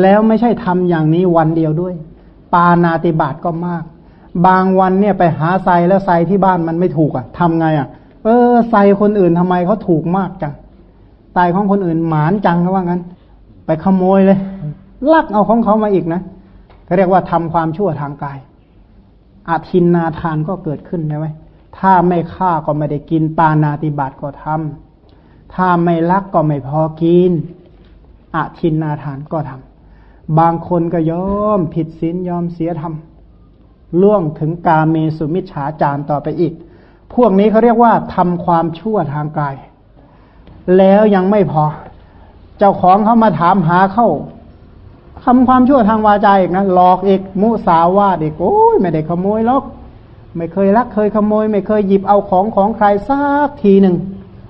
แล้วไม่ใช่ทำอย่างนี้วันเดียวด้วย ปานาติบาตก็มาก บางวันเนี่ยไปหาไซแล้วไซที่บ้านมันไม่ถูกอะ่ะทำไงอะ่ะ เออไซคนอื่นทำไมเขาถูกมากจังไตของคนอื่นหมานจังเขาว่างั้น ไปขโมยเลย ลักเอาของเขามาอีกนะเขาเรียกว่าทำความชั่วทางกายอาทินนาทานก็เกิดขึ้นใช่ไหมถ้าไม่ฆ่าก็ไม่ได้กิน ปานาติบาตก็ทำถ้าไม่ลักก็ไม่พอกินอาทินนาทานก็ทำ บางคนก็ยอมผิดศีลยอมเสียธรรมล่วงถึงกาเมสุมิชฉาจารต่อไปอีก พวกนี้เขาเรียกว่าทำความชั่วทางกาย แล้วยังไม่พอ เจ้าของเขามาถามหาเข้าทำความชั่วทางวาจาอีกนะหลอกอีกมุสาวาดอีกโอ้ยไม่ได้ขโมยหรอก ไม่เคยลักเคยขโมย ไม่เคยหยิบเอาของของใครสักทีหนึ่ง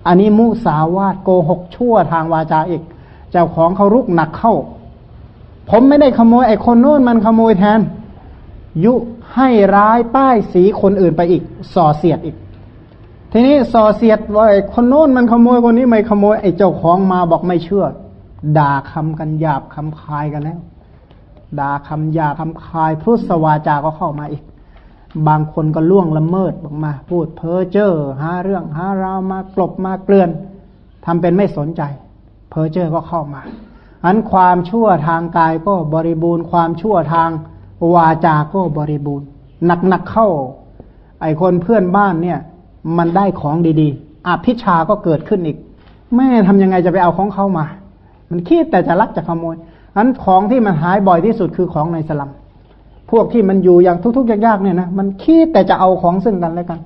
อันนี้มุสาวาดโกหกชั่วทางวาจาอีก เจ้าของเขารุกหนักเข้า ผมไม่ได้ขโมยไอ้คนโน้นมันขโมยแทน ยุให้ร้ายป้ายสีคนอื่นไปอีก ส่อเสียดอีก ทีนี้ส่อเสียดว่าไอ้คนโน้นมันขโมยคนนี้ไม่ขโมยไอ้เจ้าของมาบอกไม่เชื่อ ด่าคำกันหยาบคำคายกันแล้ว ด่าคำหยาบคำคายพุทธวาจาก็เข้ามาอีก บางคนก็ล่วงละเมิดออกมา พูดเพ้อเจ้อหาเรื่องหาราวมากลบมาเกลื่อนทำเป็นไม่สนใจ เพ้อเจ้อก็เข้ามา อันความชั่วทางกายก็บริบูรณ์ ความชั่วทางวาจาก็บริบูรณ์ หนักๆเข้า ไอคนเพื่อนบ้านเนี่ย มันได้ของดีๆอภิชาก็เกิดขึ้นอีก แม่ทำยังไงจะไปเอาของเขามา มันคิดแต่จะลักจะขโมยอันของที่มันหายบ่อยที่สุดคือของในสลัมพวกที่มันอยู่อย่างทุกๆยากๆเนี่ยนะมันคิดแต่จะเอาของซึ่งกันและกัน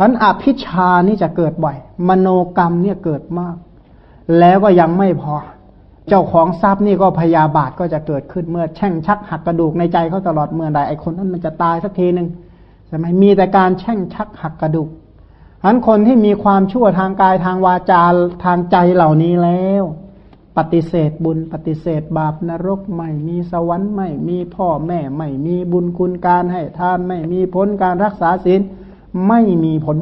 อันอภิชานี่จะเกิดบ่อย มโนกรรมเนี่ยเกิดมาก แล้วก็ยังไม่พอ เจ้าของทรัพย์นี่ก็พยาบาทก็จะเกิดขึ้นเมื่อแช่งชักหักกระดูกในใจเขาตลอดเมื่อใดไอ้คนนั้นมันจะตายสักทีหนึ่งใช่ไหมมีแต่การแช่งชักหักกระดูกอันคนที่มีความชั่วทางกายทางวาจาทางใจเหล่านี้แล้ว ปฏิเสธบุญ ปฏิเสธบาปนรกไม่มีสวรรค์ไม่มีพ่อแม่ไม่มีบุญคุณการให้ทานไม่มีผลการรักษาศีลไม่มีผล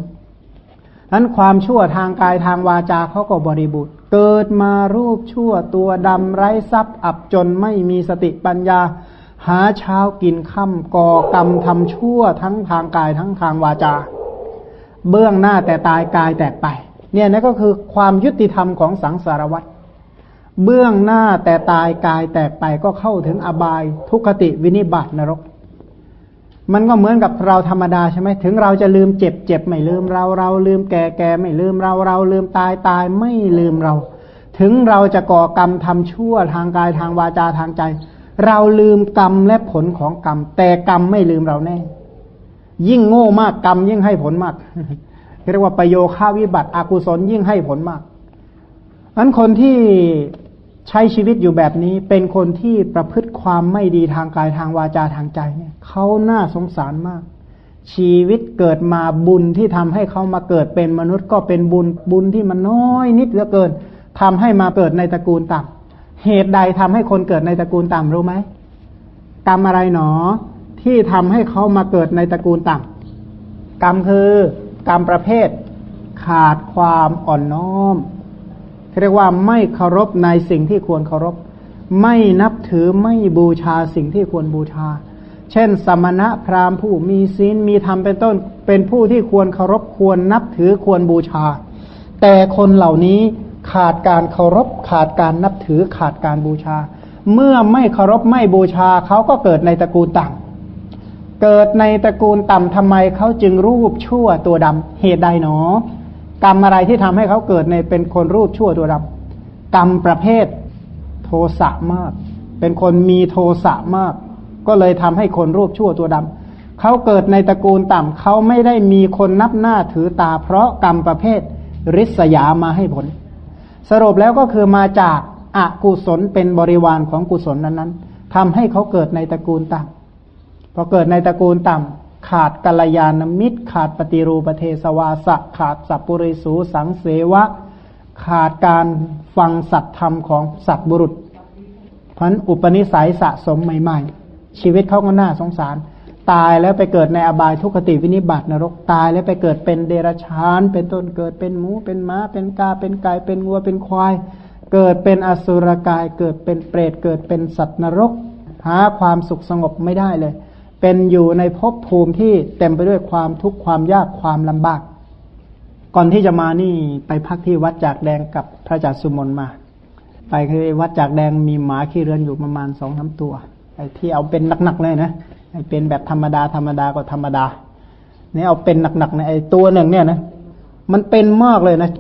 นั้นความชั่วทางกายทางวาจาเขาก็บริบูรณ์เกิดมารูปชั่วตัวดำไร้ทรัพย์ อับจนไม่มีสติปัญญา หาเช้ากินค่ำก่อกรรมทำชั่วทั้งทางกายทั้งทางวาจา เบื้องหน้าแต่ตายกายแตกไป เนี่ยนั่นก็คือความยุติธรรมของสังสารวัตรเบื้องหน้าแต่ตายกายแตกไปก็เข้าถึงอบายทุกขติวินิบัตินรก มันก็เหมือนกับเราธรรมดาใช่ไหมถึงเราจะลืมเจ็บเจ็บไม่ลืมเราเราลืมแก่แก่ไม่ลืมเราเราลืมตายตายไม่ลืมเรา ถึงเราจะก่อกรรมทำชั่วทางกายทางวาจาทางใจ เราลืมกรรมและผลของกรรม แต่กรรมไม่ลืมเราแน่ ยิ่งโง่มากกรรมยิ่งให้ผลมากเรียกว่าประโยค่าวิบัติอากุศลยิ่งให้ผลมากนั้นคนที่ ใช้ชีวิตอยู่แบบนี้เป็นคนที่ประพฤติความไม่ดีทางกายทางวาจาทางใจเนี่ยเขาน่าสงสารมาก ชีวิตเกิดมาบุญที่ทำให้เขามาเกิดเป็นมนุษย์ก็เป็นบุญบุญที่มันน้อยนิดเหลือเกินทำให้มาเกิดในตระกูลต่ำเหตุใดทำให้คนเกิดในตระกูลต่ำรู้ไหมกรรมอะไรหนอ ที่ทำให้เขามาเกิดในตระกูลต่ำกรรมคือกรรมประเภท ขาดความอ่อนน้อม เรียกว่าไม่เคารพในสิ่งที่ควรเคารพ ไม่นับถือไม่บูชาสิ่งที่ควรบูชา เช่น สมณะพราหมณ์ผู้มีศีลมีธรรมเป็นต้น เป็นผู้ที่ควรเคารพควรนับถือควรบูชา แต่คนเหล่านี้ขาดการเคารพ ขาดการนับถือขาดการบูชา เมื่อไม่เคารพไม่บูชาเขาก็เกิดในตระกูลต่ำเกิดในตระกูลต่ำทำไมเขาจึงรูปชั่วตัวดำเหตุใดหนอ กรรมอะไรที่ทำให้เขาเกิดในเป็นคนรูปชั่วตัวดำกรรมประเภทโทสะมาก เป็นคนมีโทสะมาก ก็เลยทำให้คนรูปชั่วตัวดำเขาเกิดในตระกูลต่ำเขาไม่ได้มีคนนับหน้าถือตา เพราะกรรมประเภทริษยามาให้ผล สรุปแล้วก็คือมาจากอากุศลเป็นบริวารของกุศลนั้นๆทำให้เขาเกิดในตระกูลต่ำพอเกิดในตระกูลต่ำ ขาดกัลยาณมิตร ขาดปฏิรูปเทสวาสะขาดสัพปุริสูสังเสวะ ขาดการฟังสัตธรรมของสัตบุรุษพันอุปนิสัยสะสมใหม่ ๆ ชีวิตเขาก็น่าสงสาร ตายแล้วไปเกิดในอบายทุกขติวินิบัตินรกตายแล้วไปเกิดเป็นเดรัจฉาน เป็นต้นเกิดเป็นหมูเป็นม้า เป็นกาเป็นไก่เป็นวัวเป็นควาย เกิดเป็นอสุรกายเกิดเป็นเปรตเกิดเป็นสัตว์นรก หาความสุขสงบไม่ได้เลย เป็นอยู่ในภพภูมิที่เต็มไปด้วยความทุกข์ความยากความลำบาก ก่อนที่จะมานี่ไปพักที่วัดจากแดงกับพระจัดสุมนมา ไปคือวัดจากแดงมีหมาขี้เรือนอยู่ประมาณสองสาตัวไอ้ที่เอาเป็นหนักๆเลยนะไอ้เป็นแบบธรรมดาธรรมดาก็ธรรมดาเนี่ยเอาเป็นหนักๆในไอ้ตัวหนึ่งเนี่ยนะมันเป็นมากเลยนะ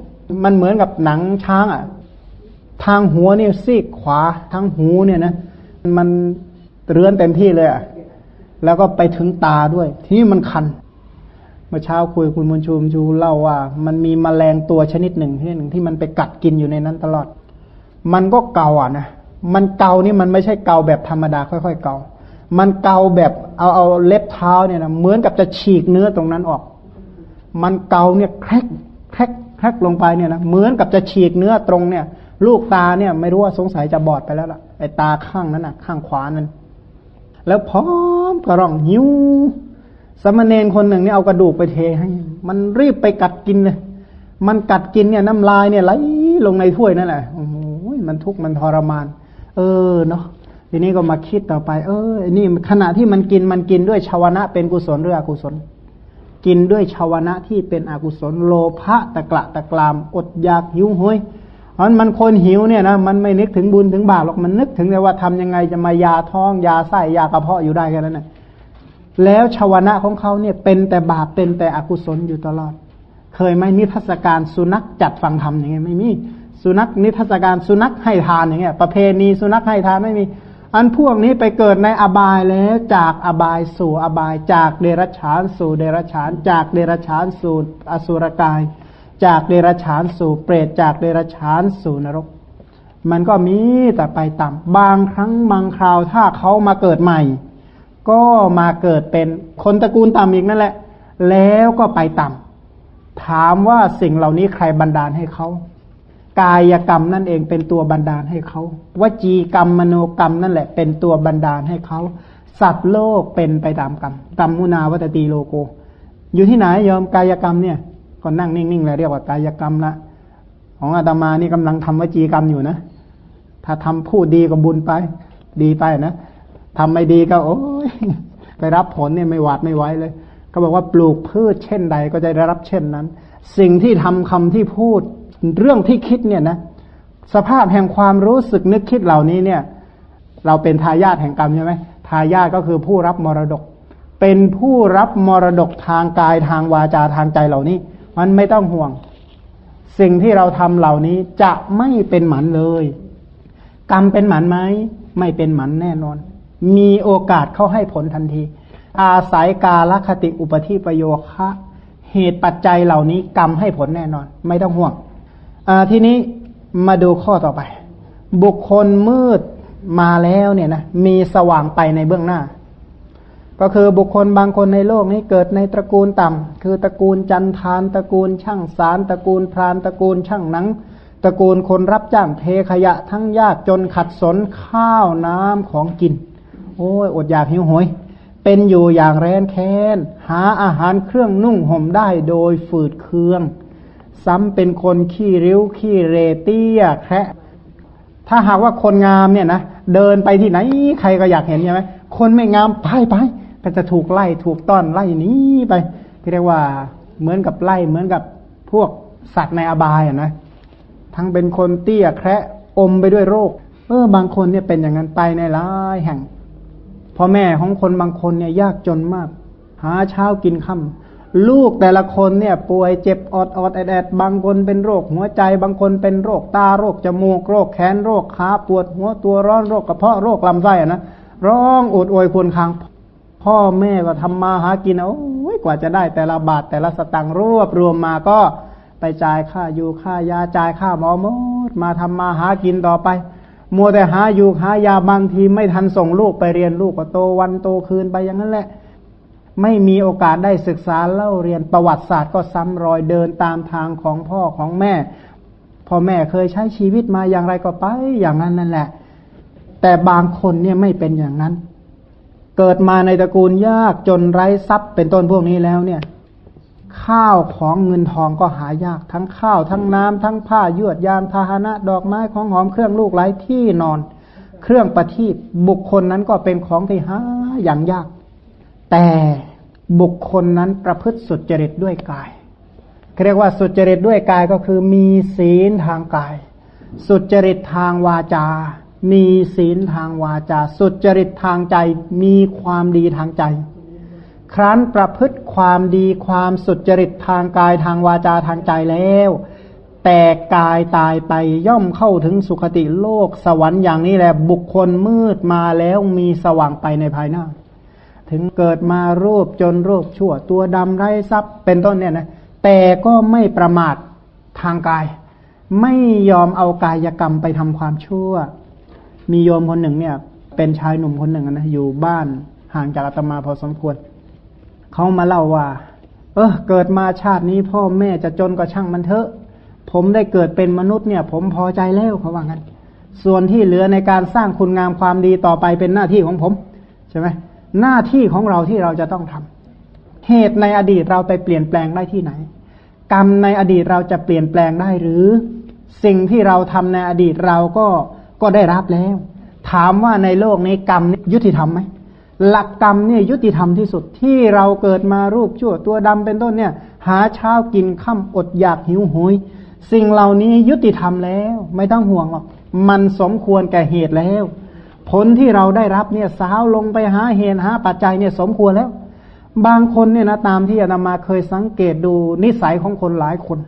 มันเหมือนกับหนังช้างอะ ทางหัวนี่ซีกขวาทางหูเนี่ยนะมันเรือนเต็มที่เลยอะ แล้วก็ไปถึงตาด้วย ทีนี้มันคัน เมื่อเช้าคุยคุณมุนชูมชูเล่าว่า มันมีมแมลงตัวชนิดหนึ่งที่หนึ่งที่มันไปกัดกินอยู่ในนั้นตลอด มันก็เกาอะนะมันเกานี่มันไม่ใช่เกาแบบธรรมดาค่อยๆเกา มันเกาแบบเอาเอาเล็บเท้าเนี่ยนะเหมือนกับจะฉีกเนื้อตรงนั้นออก มันเกาเนี่ยแครกแครกแครกลงไปเนี่ยนะเหมือนกับจะฉีกเนื้อตรงเนี่ย ลูกตาเนี่ยไม่รู้ว่าสงสัยจะบอดไปแล้วล่ะไอ้ตาข้างนั้นอะ ข้างขวานั้น แล้วพร้อมกระร่องหิวสมณเณรคนหนึ่งเนี่ยเอากระดูกไปเทให้ มันรีบไปกัดกินเลยมันกัดกินเนี่ยน้ำลายเนี่ยไหลลงในถ้วยนั่นแหละโอ้โหมันทุกข์มันทรมาน เออเนาะทีนี้ก็มาคิดต่อไป เออนี่ขณะที่มันกินมันกินด้วยชาวนะเป็นกุศลหรืออกุศล กินด้วยชาวนะที่เป็นอกุศลโลภะตะกละตะกราม อดอยากหิวโหย เพราะมันคนหิวเนี่ยนะมันไม่นึกถึงบุญถึงบาปหรอกมันนึกถึงแต่ว่าทำยังไงจะมายาท้องยาไส้ยากระเพาะอยู่ได้แค่นั้นนะแล้วชาวนะของเขาเนี่ยเป็นแต่บาปเป็นแต่อกุศลอยู่ตลอด เคยไหมนิทรรศการสุนัขจัดฟังธรรมอย่างเงี้ยไม่มีสุนัขนิทรรศการสุนัขให้ทานอย่างเงี้ยประเพณีสุนัขให้ทานไม่มี อันพวกนี้ไปเกิดในอบายแล้วจากอบายสู่อบายจากเดรัจฉานสู่เดรัจฉาน จากเดรัจฉานสู่อสุรกาย จากเดรัจฉานสู่เปรตจากเดรัจฉานสู่นรก มันก็มีแต่ไปต่ำบางครั้งบางคราวถ้าเขามาเกิดใหม่ ก็มาเกิดเป็นคนตระกูลต่ำอีกนั่นแหละ แล้วก็ไปต่ำถามว่าสิ่งเหล่านี้ใครบันดาลให้เขากายกรรมนั่นเองเป็นตัวบันดาลให้เขาวจีกรรมมโนกรรมนั่นแหละ เป็นตัวบันดาลให้เขาสัตว์โลกเป็นไปตามกรรมกรรมมุนาวัตตีโลโก อยู่ที่ไหนยอมกายกรรมเนี่ย ก็นั่งนิ่งๆแล้วเรียกว่ากายกรรมละของอาตมานี่กำลังทำวจีกรรมอยู่นะถ้าทำพูดดีก็บุญไป ดีไปนะทำไม่ดีก็ โอ้ยไปรับผลเนี่ยไม่หวาดไม่ไหวเลยก็บอกว่าปลูกพืชเช่นใดก็จะได้รับเช่นนั้น สิ่งที่ทำคำที่พูดเรื่องที่คิดเนี่ยนะ สภาพแห่งความรู้สึกนึกคิดเหล่านี้เนี่ย เราเป็นทายาทแห่งกรรมใช่ไหมทายาทก็คือผู้รับมรดก เป็นผู้รับมรดกทางกายทางวาจาทางใจเหล่านี้ มันไม่ต้องห่วง สิ่งที่เราทำเหล่านี้จะไม่เป็นหมันเลย กรรมเป็นหมันไหมไม่เป็นหมันแน่นอน มีโอกาสเข้าให้ผลทันที อาศัยกาลคติอุปธิประโยคะเหตุปัจจัยเหล่านี้กรรมให้ผลแน่นอน ไม่ต้องห่วงทีนี้มาดูข้อต่อไป บุคคลมืดมาแล้วเนี่ยนะมีสว่างไปในเบื้องหน้า ก็คือบุคคลบางคนในโลกนี้เกิดในตระกูลต่ำคือตระกูลจันทานตระกูลช่างสารตระกูลพรานตระกูลช่างหนังตระกูลคนรับจ้างเทขยะทั้งยากจนขัดสนข้าวน้ำของกิน โอ้ยอดอยากหิวโหย เป็นอยู่อย่างแร้นแค้น หาอาหารเครื่องนุ่งห่มได้โดยฝืดเคือง ซ้ำเป็นคนขี้ริ้วขี้เรเตี้ยแคะถ้าหากว่าคนงามเนี่ยนะเดินไปที่ไหนใครก็อยากเห็นใช่ไหมคนไม่งามไปไป ก็จะถูกไล่ถูกต้อนไล่นี้ไปเรียกว่าเหมือนกับไล่เหมือนกับพวกสัตว์ในอบายอะนะทั้งเป็นคนเตี้ยแคระอมไปด้วยโรค เออบางคนเนี่ยเป็นอย่างนั้นไปในหลายแห่งพ่อแม่ของคนบางคนเนี่ยยากจนมาก หาเช้ากินค่ำลูกแต่ละคนเนี่ย ป่วยเจ็บอดอดแอดแอดบางคนเป็นโรคหัวใจ บางคนเป็นโรคตาโรคจมูกโรคแขนโรคขาปวดหัวตัวร้อนโรคกระเพาะโรคลำไส้อะนะร้องอดอวยควรคาง พ่อแม่ก็ทำมาหากินโอ้ยกว่าจะได้แต่ละบาทแต่ละสตังค์รวบรวมมาก็ไปจ่ายค่าอยู่ค่ายาจ่ายค่าหมอมดมาทำมาหากินต่อไป มัวแต่หาอยู่หายาบางทีไม่ทันส่งลูกไปเรียนลูกก็โตวันโตคืนไปอย่างนั้นแหละ ไม่มีโอกาสได้ศึกษาเล่าเรียนประวัติศาสตร์ก็ซ้ำรอยเดินตามทางของพ่อของแม่พ่อแม่เคยใช้ชีวิตมาอย่างไรก็ไปอย่างนั้นนั่นแหละ แต่บางคนเนี่ยไม่เป็นอย่างนั้น เกิดมาในตระกูลยากจนไร้ทรัพย์เป็นต้นพวกนี้แล้วเนี่ย ข้าวของเงินทองก็หายากทั้งข้าวทั้งน้ำทั้งผ้ายวดยานพาหนะ ดอกไม้ของหอมเครื่องลูกไร้ที่นอน เครื่องประทีปบุคคลนั้นก็เป็นของที่หาอย่างยาก แต่บุคคลนั้นประพฤติสุจริตด้วยกายเรียกว่าสุจริตด้วยกายก็คือมีศีลทางกาย สุจริตทางวาจา มีศีลทางวาจา สุจริตทางใจ มีความดีทางใจ ครั้นประพฤติความดีความสุจริตทางกายทางวาจาทางใจแล้ว แต่กายตายไปย่อมเข้าถึงสุคติโลกสวรรค์อย่างนี้แหละ บุคคลมืดมาแล้วมีสว่างไปในภายหน้า ถึงเกิดมารูปจนรูปชั่วตัวดำไร้ทรัพย์เป็นต้นเนี่ยนะแต่ก็ไม่ประมาททางกาย ไม่ยอมเอากายกรรมไปทำความชั่ว มีโยมคนหนึ่งเนี่ย เป็นชายหนุ่มคนหนึ่งนะอยู่บ้านห่างจากอาตมาพอสมควรเขามาเล่าว่า เออเกิดมาชาตินี้พ่อแม่จะจนก็ช่างมันเถอะ ผมได้เกิดเป็นมนุษย์เนี่ย ผมพอใจแล้วเขาว่างั้น ส่วนที่เหลือในการสร้างคุณงามความดีต่อไปเป็นหน้าที่ของผมใช่ไหมหน้าที่ของเราที่เราจะต้องทำเหตุในอดีตเราไปเปลี่ยนแปลงได้ที่ไหน กรรมในอดีตเราจะเปลี่ยนแปลงได้หรือ สิ่งที่เราทำในอดีตเราก็ ก็ได้รับแล้ว ถามว่าในโลกนี้กรรมยุติธรรมไหมหลักกรรมเนี่ยยุติธรรมที่สุดที่เราเกิดมารูปชั่วตัวดำเป็นต้นเนี่ย หาเช้ากินค่ำอดอยากหิวโหยสิ่งเหล่านี้ยุติธรรมแล้ว ไม่ต้องห่วงหรอกมันสมควรแก่เหตุแล้ว ผลที่เราได้รับเนี่ยสาวลงไปหาเหตุหาปัจจัยเนี่ยสมควรแล้ว บางคนเนี่ยนะตามที่อาตมาเคยสังเกตดูนิสัยของคนหลายคน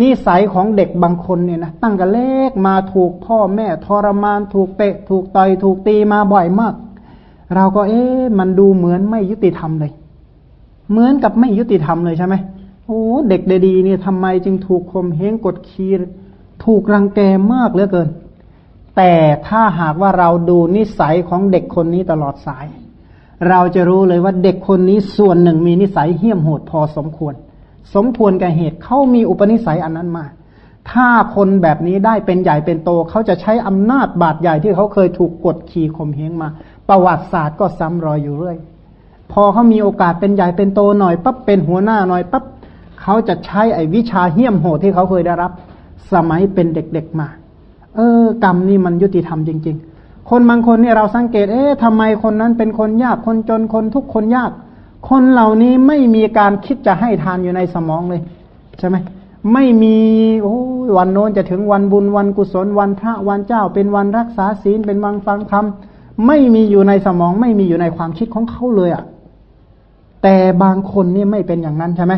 นิสัยของเด็กบางคนเนี่ยนะตั้งแต่เล็กมาถูกพ่อแม่ทรมานถูกเตะ ถูกต่อยถูกตีมาบ่อยมาก เราก็เอ๊ะมันดูเหมือนไม่ยุติธรรมเลย เหมือนกับไม่ยุติธรรมเลยใช่ไหมโอ้เด็กดีๆเนี่ยทำไมจึงถูกข่มเหงกดขี่ถูกรังแกมากเหลือเกิน แต่ถ้าหากว่าเราดูนิสัยของเด็กคนนี้ตลอดสาย เราจะรู้เลยว่าเด็กคนนี้ส่วนหนึ่งมีนิสัยเหี้ยมโหดพอสมควร สมควรแก่เหตุเขามีอุปนิสัยอันนั้นมา ถ้าคนแบบนี้ได้เป็นใหญ่เป็นโต เขาจะใช้อำนาจบาดใหญ่ที่เขาเคยถูกกดขี่ข่มเหงมา ประวัติศาสตร์ก็ซ้ำรอยอยู่เรื่อย พอเขามีโอกาสเป็นใหญ่เป็นโตหน่อยปั๊บเป็นหัวหน้าหน่อยปั๊บเขาจะใช้ไอ้วิชาเหี้ยมโหดที่เขาเคยได้รับ สมัยเป็นเด็กๆมา เออ กรรมนี่มันยุติธรรมจริง ๆ คนบางคนเนี่ยเราสังเกต เอ๊ะทำไมคนนั้นเป็นคนยากคนจนคนทุกคนยาก คนเหล่านี้ไม่มีการคิดจะให้ทานอยู่ในสมองเลยใช่ไหมไม่มีโอ้วันโน้นจะถึงวันบุญวันกุศลวันพระวันเจ้า เป็นวันรักษาศีลเป็นวันฟังธรรมไม่มีอยู่ในสมอง ไม่มีอยู่ในความคิดของเขาเลยอะ่ะ แต่บางคนนี่ไม่เป็นอย่างนั้นใช่ไหม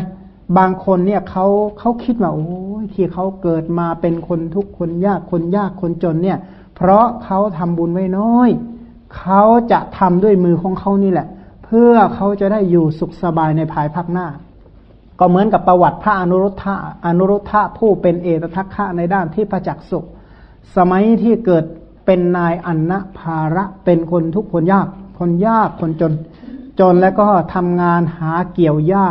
บางคนเนี่ยเขาเขาคิดว่าโอ้ยที่เขาเกิดมาเป็นคนทุกคนยากคนยากคนจนเนี่ย เพราะเขาทำบุญไว้น้อยเขาจะทำด้วยมือของเขานี่แหละ พื่อเขาจะได้อยู่สุขสบายในภายภาคหน้า ก็เหมือนกับประวัติพระอนุรุทธะอนุรุทธะผู้เป็นเอตทัคคะในด้านที่ประจักษ์สุข สมัยที่เกิดเป็นนายอันนะภาระเป็นคนทุกคนยาก คนยากคนจน จนแล้วก็ทำงานหาเกี่ยวหญ้า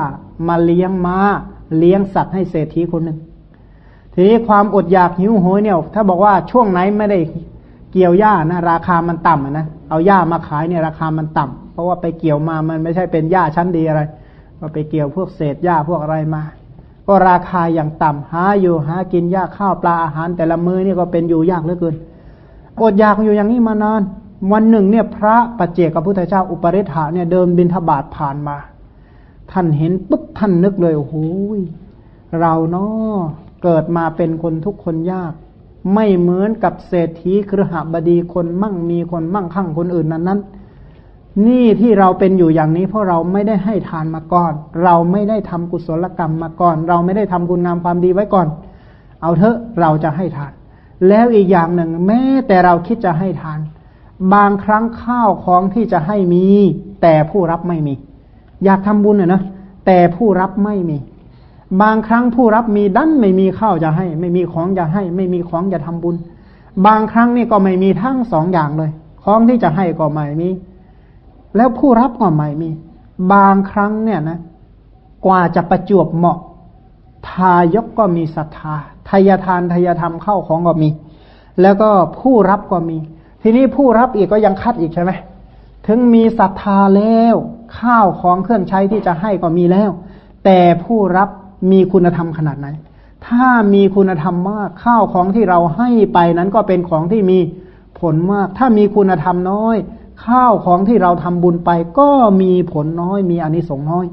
มาเลี้ยงมา้า เลี้ยงสัตว์ให้เศรษฐีคนหนึ่งทีนี้ความอดอยากหิวโหยเนี่ย ถ้าบอกว่าช่วงไหนไม่ได้เกี่ยวหญ้านะ ราคามันต่ำนะเอาหญ้ามาขายเนี่ยราคามันต่ำ เพราะว่าไปเกี่ยวมามันไม่ใช่เป็นหญ้าชั้นดีอะไร ก็ไปเกี่ยวพวกเศษหญ้าพวกอะไรมา ก็ราคาอย่างต่ำหาอยู่หากินหญ้าข้าวปลาอาหาร แต่ละมื้อนี่ก็เป็นอยู่ยากเหลือเกินอดอยากอยู่อย่างนี้มานานวันหนึ่งเนี่ยพระปัจเจกพุทธเจ้าอุปริฐาเนี่ยเดินบินทบาทผ่านมา ท่านเห็นปุ๊บท่านนึกเลยโอ้โหเราเนาะเกิดมาเป็นคนทุกคนยาก ไม่เหมือนกับเศรษฐีครหบดีคนมั่งมีคนมั่งคั่งคนอื่นนั้นนั้น นี่ที่เราเป็นอยู่อย่างนี้เพราะเราไม่ได้ให้ทานมาก่อน เราไม่ได้ทำกุศลกรรมมาก่อน เราไม่ได้ทำคุณงามความดีไว้ก่อน เอาเถอะเราจะให้ทาน แล้วอีกอย่างหนึ่ง แม้แต่เราคิดจะให้ทาน บางครั้งข้าวของที่จะให้มี แต่ผู้รับไม่มี อยากทำบุญนะแต่ผู้รับไม่มี บางครั้งผู้รับมีดันไม่มีข้าวจะให้ ไม่มีของจะให้ ไม่มีของจะทำบุญ บางครั้งนี่ก็ไม่มีทั้งสองอย่างเลย ของที่จะให้ก็ไม่มี แล้วผู้รับก็ไม่มี บางครั้งเนี่ยนะ กว่าจะประจวบเหมาะ ทายกก็มีศรัทธาทายทานทายธรรมเข้าของก็มี แล้วก็ผู้รับก็มี ทีนี้ผู้รับอีกก็ยังคัดอีกใช่ไหมถึงมีศรัทธาแล้ว ข้าวของเครื่องใช้ที่จะให้ก็มีแล้ว แต่ผู้รับมีคุณธรรมขนาดไหน ถ้ามีคุณธรรมมากข้าวของที่เราให้ไปนั้นก็เป็นของที่มีผลมาก ถ้ามีคุณธรรมน้อย ข้าวของที่เราทำบุญไปก็มีผลน้อย มีอนิสงส์น้อย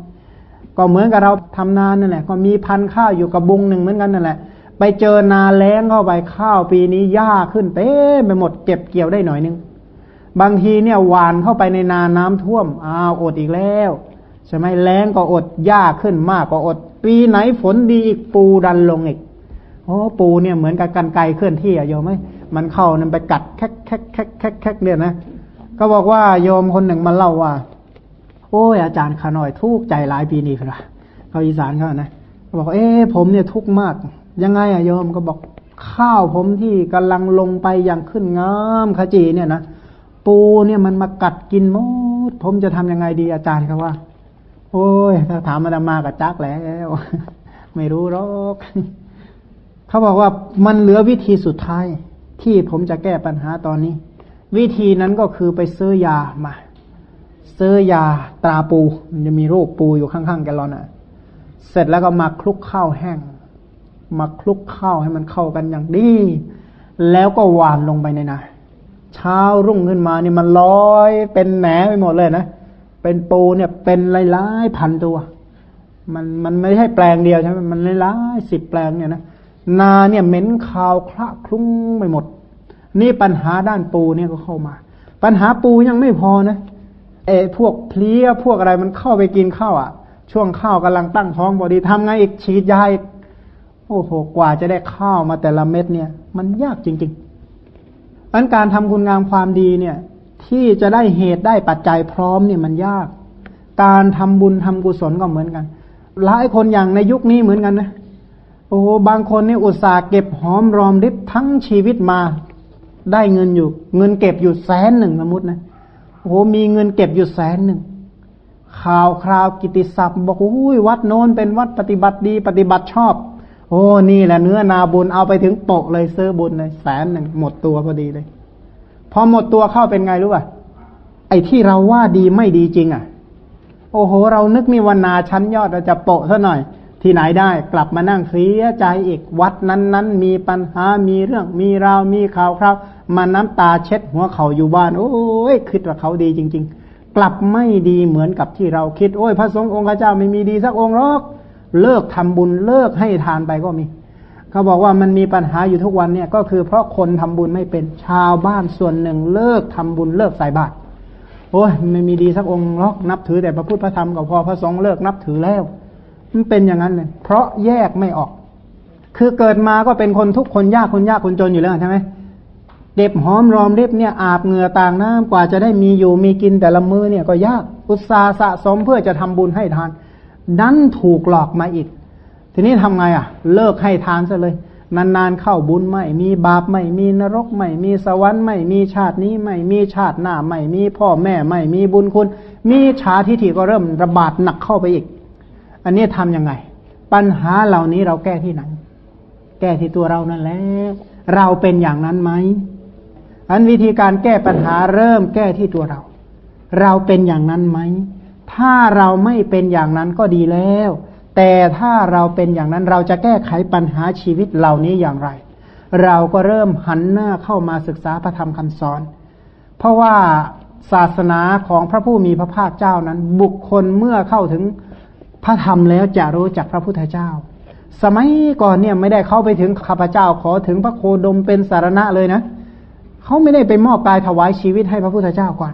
ก็เหมือนกับเราทำนานนั่นแหละ ก็มีพันข้าวอยู่กับบุงหนึ่งเหมือนกันนั่นแหละ ไปเจอนาแล้งเข้าไปข้าวปีนี้หญ้าขึ้นเต็มไปหมดเก็บเกี่ยวได้หน่อยนึง บางทีเนี่ยหวานเข้าไปในนาน้ำท่วมอ้าวอดอีกแล้วใช่ไหมแล้งก็อดหญ้าขึ้นมากก็อด ปีไหนฝนดีอีกปูดันลงอีกโอ้ปูเนี่ยเหมือนกับกันไกเคลื่อนที่อะโยมไหมมันเข้านันไปกัดแคกแคกแคกแคกแคกเนี่ยนะ ก็บอกว่าโยมคนหนึ่งมาเล่าว่า โอ้ยอาจารย์ขาน่อยทุกใจหลายปีนี่ครับเขาอีสานเขานะเขาบอกเอ๊ผมเนี่ยทุกข์มาก ยังไงอะโยมก็บอกข้าวผมที่กำลังลงไปอย่างขึ้นงามขจีเนี่ยนะปูเนี่ยมันมากัดกินหมด ผมจะทำยังไงดีอาจารย์ครับว่า โอ้ยถ้าถามมาดามากับจักแล้วไม่รู้หรอกเขาบอกว่ามันเหลือวิธีสุดท้าย ที่ผมจะแก้ปัญหาตอนนี้ วิธีนั้นก็คือไปซื้อยามาซื้อยาตราปู มันจะมีโรคปูอยู่ข้างๆแกลลอนอะ เสร็จแล้วก็มาคลุกข้าวแห้ง มาคลุกข้าวให้มันเข้ากันอย่างดี แล้วก็หวานลงไปในนาเช้ารุ่งขึ้นมานี่มันลอยเป็นแหนไปหมดเลยนะ เป็นปูเนี่ยเป็นหลายๆพันตัว มันมันไม่ใช่แปลงเดียวใช่ไหมมันหลายๆสิบแปลงเนี่ยนะ นาเนี่ยเหม็นคาวคละคลุ้งไปหมด นี่ปัญหาด้านปูเนี่ยก็เข้ามา ปัญหาปูยังไม่พอนะเอพวกเพลี้ยพวกอะไรมันเข้าไปกินข้าวอะ ช่วงข้าวกำลังตั้งท้องพอดีทำไงอีกฉีดยาอีกโอ้โหกว่าจะได้ข้าวมาแต่ละเม็ดเนี่ย มันยากจริงๆอันการทำคุณงามความดีเนี่ย ที่จะได้เหตุได้ปัจจัยพร้อมเนี่ยมันยาก การทำบุญทำกุศลก็เหมือนกัน หลายคนอย่างในยุคนี้เหมือนกันนะโอ้บางคนนี่อุตส่าห์เก็บหอมรอมริบทั้งชีวิตมา ได้เงินอยู่ เงินเก็บอยู่แสนหนึ่งสมมตินะโอ้มีเงินเก็บอยู่แสนหนึ่งข่าวคราวกิติศัพท์บอกโอ้ยวัดโน้นเป็นวัดปฏิบัติดี ปฏิบัติชอบ โอ้นี่แหละเนื้อนาบุญเอาไปถึงโปะเลยซื้อบุญเลยแสนหนึ่งหมดตัวพอดีเลย พอหมดตัวเข้าเป็นไงรู้ป่ะไอ้ที่เราว่าดีไม่ดีจริง อะ โอ้โห เรานึกมีวันนาชั้นยอดเราจะโปะซะหน่อย ที่ไหนได้กลับมานั่งเสียใจอีกวัดนั้นนั้นมีปัญหามีเรื่องมีราวมีข่าวคราว มาน้ำตาเช็ดหัวเขาอยู่บ้าน โอ้ยคิดว่าเขาดีจริง ๆ กลับไม่ดีเหมือนกับที่เราคิด โอ้ยพระสงฆ์องค์เจ้าไม่มีดีสักองค์หรอกเลิกทำบุญเลิกให้ทานไปก็มี เขาบอกว่ามันมีปัญหาอยู่ทุกวันเนี่ยก็คือเพราะคนทำบุญไม่เป็นชาวบ้านส่วนหนึ่งเลิกทำบุญเลิกใส่บาตรโอ้ยไม่มีดีสักองค์หรอกนับถือแต่พระพุทธพระธรรมก็พอพระสงฆ์เลิกนับถือแล้ว มันเป็นอย่างนั้นเลยเพราะแยกไม่ออก คือเกิดมาก็เป็นคนทุกคนยากคนยากคนจนอยู่แล้วใช่ไหม เก็บหอมรอมริบเนี่ยอาบเหงื่อต่างน้ำกว่าจะได้มีอยู่มีกินแต่ละมือเนี่ยก็ยากอุตสาห์สะสมเพื่อจะทำบุญให้ทาน ดันถูกหลอกมาอีก ทีนี้ทำไงอะ เลิกให้ทานซะเลย นานๆเข้าบุญไม่มีบาปไม่มีนรกไม่มีสวรรค์ไม่มีชาตินี้ไม่มีชาติหน้าไม่มีพ่อแม่ไม่มีบุญคุณ มีชาทิฏฐิก็เริ่มระบาดหนักเข้าไปอีก อันนี้ทํำยังไง ปัญหาเหล่านี้เราแก้ที่ไหน แก้ที่ตัวเรานั่นแหละเราเป็นอย่างนั้นไหม อันวิธีการแก้ปัญหาเริ่มแก้ที่ตัวเรา เราเป็นอย่างนั้นไหม ถ้าเราไม่เป็นอย่างนั้นก็ดีแล้ว แต่ถ้าเราเป็นอย่างนั้นเราจะแก้ไขปัญหาชีวิตเหล่านี้อย่างไร เราก็เริ่มหันหน้าเข้ามาศึกษาพระธรรมคำสอน เพราะว่าศาสนาของพระผู้มีพระภาคเจ้านั้น บุคคลเมื่อเข้าถึงพระธรรมแล้วจะรู้จักพระพุทธเจ้า สมัยก่อนเนี่ยไม่ได้เข้าไปถึงข้าพเจ้าขอถึงพระโคดมเป็นสารณะเลยนะเขาไม่ได้ไปมอบกายถวายชีวิตให้พระพุทธเจ้าก่อน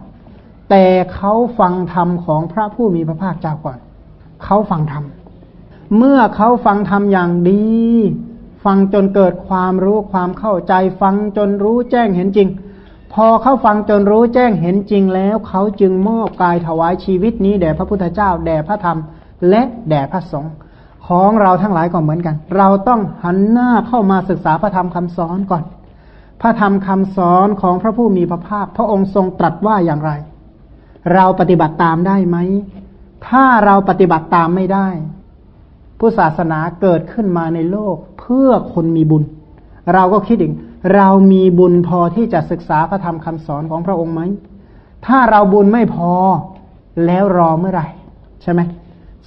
แต่เขาฟังธรรมของพระผู้มีพระภาคเจ้าก่อน เขาฟังธรรม เมื่อเขาฟังธรรมอย่างดี ฟังจนเกิดความรู้ความเข้าใจ ฟังจนรู้แจ้งเห็นจริง พอเขาฟังจนรู้แจ้งเห็นจริงแล้ว เขาจึงมอบกายถวายชีวิตนี้แด่พระพุทธเจ้า แด่พระธรรม และแด่พระสงฆ์ของเราทั้งหลายก็เหมือนกัน เราต้องหันหน้าเข้ามาศึกษาพระธรรมคำสอนก่อน พระธรรมคำสอนของพระผู้มีพระภาค พระองค์ทรงตรัสว่าอย่างไร เราปฏิบัติตามได้ไหม ถ้าเราปฏิบัติตามไม่ได้ ผู้ศาสนาเกิดขึ้นมาในโลกเพื่อคนมีบุญ เราก็คิดถึงเรามีบุญพอที่จะศึกษาพระธรรมคำสอนของพระองค์ไหม ถ้าเราบุญไม่พอแล้วรอเมื่อไหร่ ใช่ไหม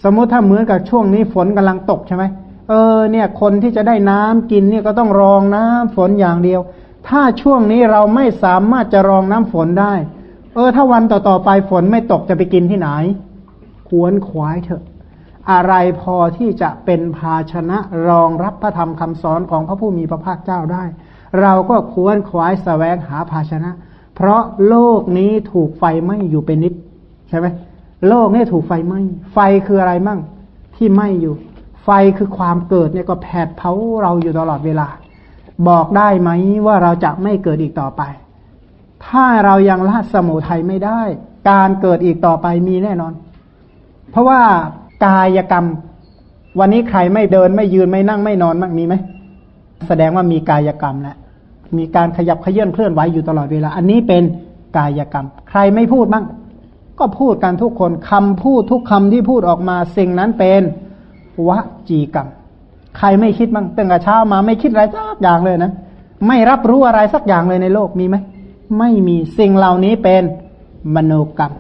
สมมติถ้าเหมือนกับช่วงนี้ฝนกำลังตกใช่ไหมเออเนี่ยคนที่จะได้น้ำกินเนี่ยก็ต้องรองน้ำฝนอย่างเดียว ถ้าช่วงนี้เราไม่สามารถจะรองน้ำฝนได้ เออ ถ้าวันต่อๆไปฝนไม่ตกจะไปกินที่ไหนควรขวายเถอะ อะไรพอที่จะเป็นภาชนะรองรับพระธรรมคำสอนของพระผู้มีพระภาคเจ้าได้ เราก็ควรขวายสแสวงหาภาชนะ เพราะโลกนี้ถูกไฟไหม้อยู่เป็นนิด ใช่ไหมโลกนี้ถูกไฟไหม้ไฟคืออะไรมั่งที่ไหม้อยู่ ไฟคือความเกิดเนี่ยก็แผดเผาเราอยู่ตลอดเวลา บอกได้ไหมว่าเราจะไม่เกิดอีกต่อไป ถ้าเรายังละสมุทัยไม่ได้ การเกิดอีกต่อไปมีแน่นอน เพราะว่ากายกรรม วันนี้ใครไม่เดินไม่ยืนไม่นั่งไม่นอนมั่งมีไหมแสดงว่ามีกายกรรมแล้วมีการขยับเขยื่อนเคลื่อนไหวอยู่ตลอดเวลา อันนี้เป็นกายกรรม ใครไม่พูดบ้างก็พูดกันทุกคนคำพูดทุกคำที่พูดออกมา สิ่งนั้นเป็นวจีกรรม ใครไม่คิดบ้างตั้งแต่เช้ามาไม่คิดอะไรสักอย่างเลยนะไม่รับรู้อะไรสักอย่างเลยในโลกมีไหมไม่มีสิ่งเหล่านี้เป็นมโนกรรม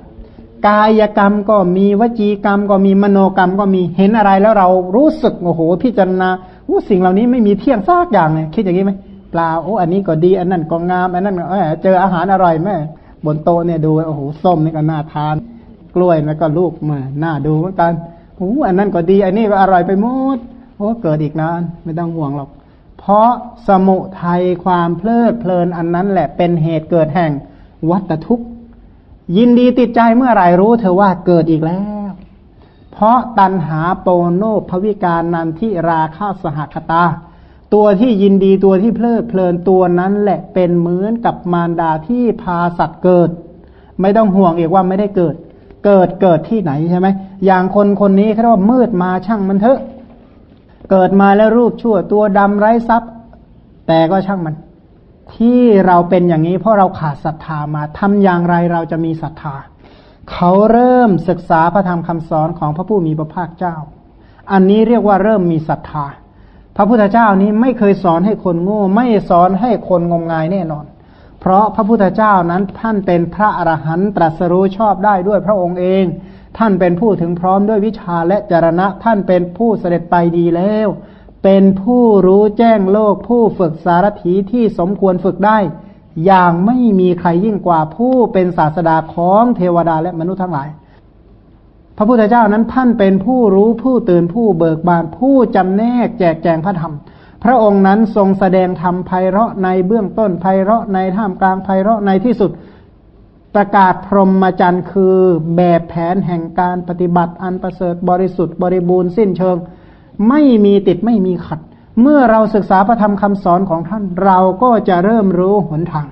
กายกรรมก็มีวจีกรรมก็มีมโนกรรมก็มีเห็นอะไรแล้วเรารู้สึกโอ้โหพิจารณาอู้สิ่งเหล่านี้ไม่มีเที่ยงซากอย่างเลยคิดอย่างนี้ไหมเปล่าโอ้อันนี้ก็ดีอันนั้นก็งามอันนั้นเจออาหารอร่อยไหมบนโต๊ะเนี่ยดูโอ้โหส้มนี่ก็น่าทาน กล้วยแล้วก็ลูกมาน่าดูเหมือนกันโอ้อันนั้นก็ดี อันนี้ก็อร่อยไปหมด โอ้เกิดอีกนานไม่ต้องห่วงหรอก เพราะสมุทัยความเพลิดเพลินอันนั้นแหละเป็นเหตุเกิดแห่งวัตทุกข์ ยินดีติดใจเมื่อไรรู้เธอว่าเกิดอีกแล้ว เพราะตันหาโปโนภวิการนันที่ราคาสหคตา ตัวที่ยินดีตัวที่เพลิดเพลินตัวนั้นแหละเป็นเหมือนกับมารดาที่พาสัตว์เกิด ไม่ต้องห่วงอีกว่าไม่ได้เกิด เกิดเกิดที่ไหนใช่ไหมอย่างคนคนนี้เขาเรียกว่ามืดมาช่างมันเถอะ เกิดมาแล้วรูปชั่วตัวดำไร้ทรัพย์ แต่ก็ช่างมัน ที่เราเป็นอย่างนี้เพราะเราขาดศรัทธามาทำอย่างไรเราจะมีศรัทธา เขาเริ่มศึกษาพระธรรมคำสอนของพระผู้มีพระภาคเจ้า อันนี้เรียกว่าเริ่มมีศรัทธา พระพุทธเจ้านี้ไม่เคยสอนให้คนโง่ไม่สอนให้คนงมงายแน่นอน เพราะพระพุทธเจ้านั้นท่านเป็นพระอรหันตรัสรู้ชอบได้ด้วยพระองค์เอง ท่านเป็นผู้ถึงพร้อมด้วยวิชาและจรณะ ท่านเป็นผู้เสด็จไปดีแล้ว เป็นผู้รู้แจ้งโลก ผู้ฝึกสารถีที่สมควรฝึกได้ อย่างไม่มีใครยิ่งกว่าผู้เป็นศาสดาของเทวดาและมนุษย์ทั้งหลาย พระพุทธเจ้านั้นท่านเป็นผู้รู้ผู้ตื่นผู้เบิกบานผู้จำแนกแจกแจงพระธรรมพระองค์นั้นทรงแสดงธรรมไพเราะในเบื้องต้นไพเราะในท่ามกลางไพเราะในที่สุด ประกาศพรหมจรรย์คือแบบแผนแห่งการปฏิบัติอันประเสริฐบริสุทธิ์บริบูรณ์สิ้นเชิง ไม่มีติดไม่มีขัด เมื่อเราศึกษาพระธรรมคำสอนของท่านเราก็จะเริ่มรู้หนทาง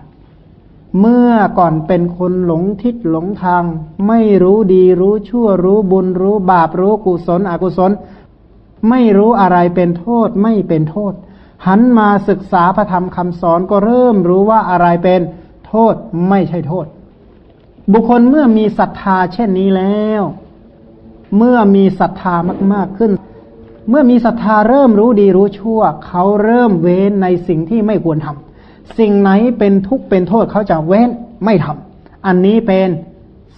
เมื่อก่อนเป็นคนหลงทิศหลงทาง ไม่รู้ดีรู้ชั่วรู้บุญรู้บาปรู้กุศลอกุศล ไม่รู้อะไรเป็นโทษไม่เป็นโทษ หันมาศึกษาพระธรรมคำสอนก็เริ่มรู้ว่าอะไรเป็นโทษไม่ใช่โทษ บุคคลเมื่อมีศรัทธาเช่นนี้แล้ว เมื่อมีศรัทธามาก ๆขึ้น เมื่อมีศรัทธาเริ่มรู้ดีรู้ชั่ว เขาเริ่มเว้นในสิ่งที่ไม่ควรทำสิ่งไหนเป็นทุกข์เป็นโทษเขาจะเว้นไม่ทำอันนี้เป็น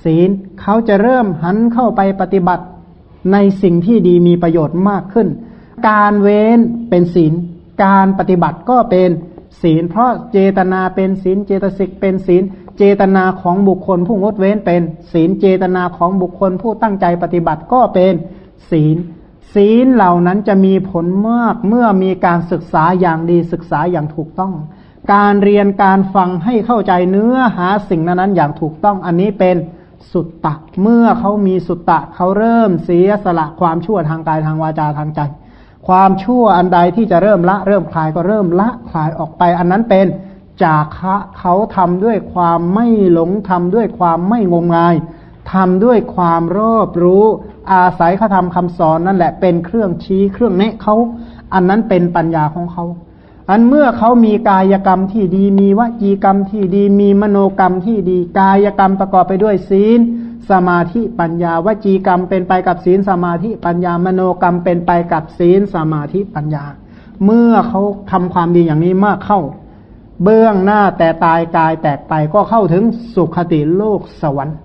ศีลเขาจะเริ่มหันเข้าไปปฏิบัติในสิ่งที่ดีมีประโยชน์มากขึ้น การเว้นเป็นศีล การปฏิบัติก็เป็น ศีล เพราะเจตนาเป็นศีล เจตสิกเป็นศีล เจตนาของบุคคล ผู้งดเว้นเป็นศีล เจตนาของบุคคล ผู้ตั้งใจปฏิบัติก็เป็นศีล ศีลเหล่านั้นจะมีผลมากเมื่อมีการศึกษาอย่างดีศึกษาอย่างถูกต้อง การเรียนการฟังให้เข้าใจเนื้อหาสิ่งนั้นๆอย่างถูกต้องอันนี้เป็นสุตตะ เมื่อเขามีสุตตะเขาเริ่มเสียสละความชั่วทางกายทางวาจาทางใจ ความชั่วอันใดที่จะเริ่มละ เริ่มคลายก็เริ่มละคลายออกไป อันนั้นเป็นจากะเขาทำด้วยความไม่หลงทำด้วยความไม่งมงายทำด้วยความรอบรู้ อาศัยเขาทำคำสอนนั่นแหละเป็นเครื่องชี้เครื่องแนะเขาอันนั้นเป็นปัญญาของเขา อันเมื่อเขามีกายกรรมที่ดีมีวจีกรรมที่ดีมีมโนกรรมที่ดี กายกรรมประกอบไปด้วยศีล สมาธิปัญญาวจีกรรมเป็นไปกับศีลสมาธิปัญญามโนกรรมเป็นไปกับศีลสมาธิปัญญา เมื่อเขาทำความดีอย่างนี้มากเข้า เบื้องหน้าแต่ตายกายแตกไปก็เข้าถึงสุขติโลกสวรรค์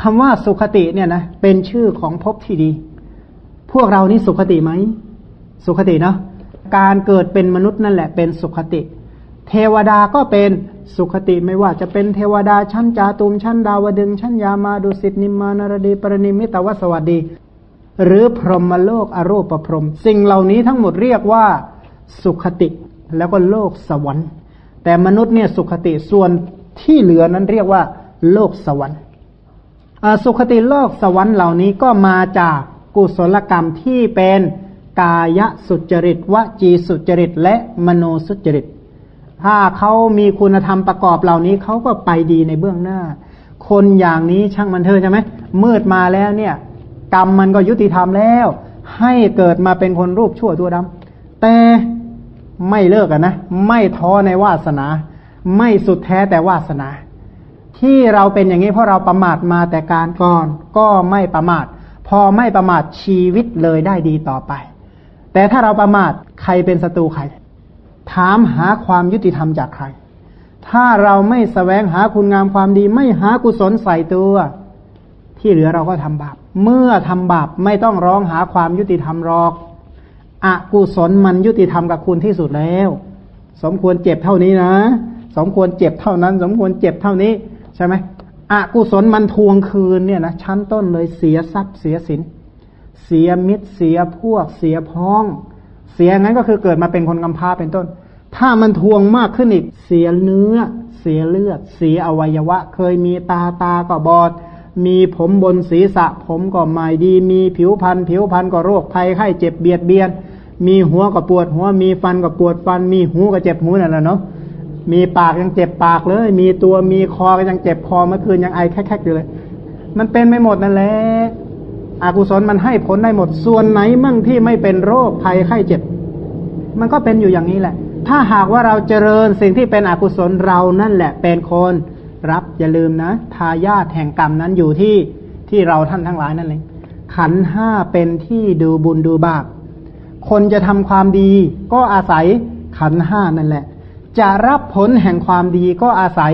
คำว่าสุขติเนี่ยนะเป็นชื่อของภพที่ดี พวกเรานี่สุขติไหม สุขติเนาะการเกิดเป็นมนุษย์นั่นแหละเป็นสุขติ เทวดาก็เป็นสุขติไม่ว่าจะเป็นเทวดาชั้นจาตุมชั้นดาวดึงชั้นยามาดุสิตนิมานารดีปรนิมิตวสวัสดี หรือพรหมโลกอรูปพรหมสิ่งเหล่านี้ทั้งหมดเรียกว่าสุขติแล้วก็โลกสวรรค์ แต่มนุษย์เนี่ยสุขติส่วนที่เหลือนั้นเรียกว่า โลกสวรรค์สุขติโลกสวรรค์เหล่านี้ก็มาจากกุศลกรรมที่เป็นกายสุจริตวจีสุจริตและมโนสุจริต ถ้าเขามีคุณธรรมประกอบเหล่านี้เขาก็ไปดีในเบื้องหน้า คนอย่างนี้ช่างมันเถอะใช่ไหมมืดมาแล้วเนี่ย กรรมมันก็ยุติธรรมแล้ว ให้เกิดมาเป็นคนรูปชั่วตัวดำแต่ไม่เลิกกันนะ ไม่ท้อในวาสนา ไม่สุดแท้แต่วาสนา ที่เราเป็นอย่างนี้เพราะเราประมาทมาแต่การก่อน ก็ไม่ประมาท พอไม่ประมาทชีวิตเลยได้ดีต่อไป แต่ถ้าเราประมาทใครเป็นศัตรูใคร ถามหาความยุติธรรมจากใคร ถ้าเราไม่สแสวงหาคุณงามความดี ไม่หากุศลใส่ตัว ที่เหลือเราก็ทำบาป เมื่อทำบาปไม่ต้องร้องหาความยุติธรรมหรอกอกุศลมันยุติธรรมกับคุณที่สุดแล้ว สมควรเจ็บเท่านี้นะ สมควรเจ็บเท่านั้น สมควรเจ็บเท่านี้ใช่ไหมอกุศลมันทวงคืนเนี่ยนะชั้นต้นเลยเสียทรัพย์เสียสิน เสียมิตรเสียพวกเสียพ้อง เสียงั้นก็คือเกิดมาเป็นคนกำพร้าเป็นต้น ถ้ามันทวงมากขึ้นอีกเสียเนื้อ เสียเลือด เสียอวัยวะ เคยมีตาตาก็บอด มีผมบนศีรษะ ผมก็ไม่ดี มีผิวพรรณผิวพรรณก็โรคภัยไข้เจ็บเบียดเบียน มีหัวก็ปวดหัว มีฟันก็ปวดฟัน มีหูก็เจ็บหูนั่นแหละเนาะ มีปากยังเจ็บปากเลย มีตัวมีคอก็ยังเจ็บคอเมื่อคืนยังไอแคกๆอยู่เลย มันเป็นไม่หมดนั่นแหละอกุศลมันให้ผลได้หมดส่วนไหนมั่งที่ไม่เป็นโรคภัยไข้เจ็บ มันก็เป็นอยู่อย่างนี้แหละ ถ้าหากว่าเราเจริญสิ่งที่เป็นอกุศลเรานั่นแหละเป็นคนรับอย่าลืมนะทายาทแห่งกรรมนั้นอยู่ที่ที่เราท่านทั้งหลายนั่นเองขันห้าเป็นที่ดูบุญดูบาปคนจะทำความดี ก็อาศัยขันห้านั่นแหละ จะรับผลแห่งความดีก็อาศัย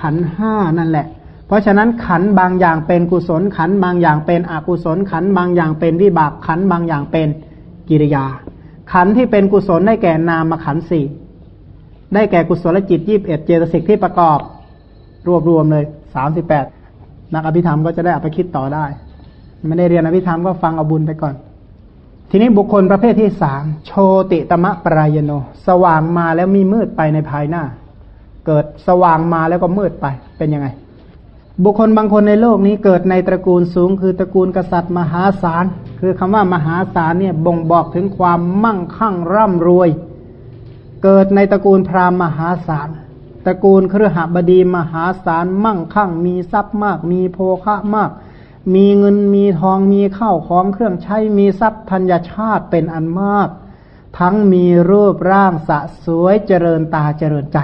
ขันห้านั่นแหละ เพราะฉะนั้นขันบางอย่างเป็นกุศลขันบางอย่างเป็นอกุศลขันบางอย่างเป็นวิบากขันบางอย่างเป็นกิริยา ขันที่เป็นกุศลได้แก่นามขันสี่ได้แก่กุศลจิตยี่บเอ็ดเจตสิกที่ประกอบ รวบรวมเลยสามสิบแปดนักอภิธรรมก็จะได้เอาไปคิดต่อได้ ไม่ได้เรียนอภิธรรมก็ฟังเอาบุญไปก่อน ทีนี้บุคคลประเภทที่สามโชติตมะปรายโน สว่างมาแล้วมีมืดไปในภายหน้า เกิดสว่างมาแล้วก็มืดไปเป็นยังไง บุคคลบางคนในโลกนี้เกิดในตระกูลสูง คือตระกูลกษัตริย์มหาศาล คือคำว่ามหาศาลเนี่ยบ่งบอกถึงความมั่งคั่งร่ำรวย เกิดในตระกูลพราหมณ์มหาศาล ตระกูลเครือหบดีมหาศาลมั่งคั่ง มีทรัพย์มาก มีโภคะมาก มีเงินมีทองมีข้าวของเครื่องใช้มีทรัพย์ธัญชาติเป็นอันมาก ทั้งมีรูปร่างสะสวยเจริญตาเจริญใจ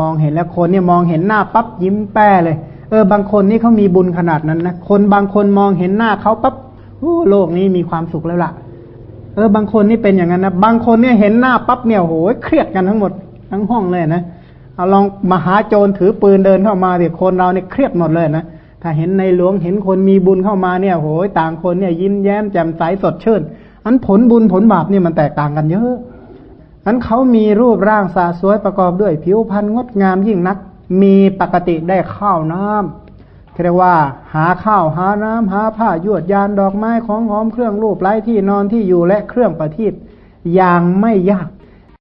มองเห็นแล้วคนเนี่ยมองเห็นหน้าปั๊บยิ้มแป้เลย เออบางคนนี่เขามีบุญขนาดนั้นนะคนบางคนมองเห็นหน้าเขาปั๊บโอ้โลกนี้มีความสุขแล้วล่ะ เออบางคนนี่เป็นอย่างนั้นนะบางคนเนี่ยเห็นหน้าปั๊บเนี่ยโหยเครียดกันทั้งหมดทั้งห้องเลยนะเอาลองมหาโจรถือปืนเดินเข้ามาเดี๋ยวคนเราเนี่ยเครียดหมดเลยนะถ้าเห็นในหลวงเห็นคนมีบุญเข้ามาเนี่ยโหยต่างคนเนี่ยยิ้มแย้มแจ่มใสสดชื่น อันผลบุญผลบาปเนี่ยมันแตกต่างกันเยอะอันเขามีรูปร่างสาสวยประกอบด้วยผิวพรรณงดงามยิ่งนัก มีปกติได้ข้าวน้ำเรียกว่า หาข้าวหาน้ำหาผ้ายวดยานดอกไม้ของหอมเครื่องรูปไร้ที่นอนที่อยู่และเครื่องประทีปอย่างไม่ยาก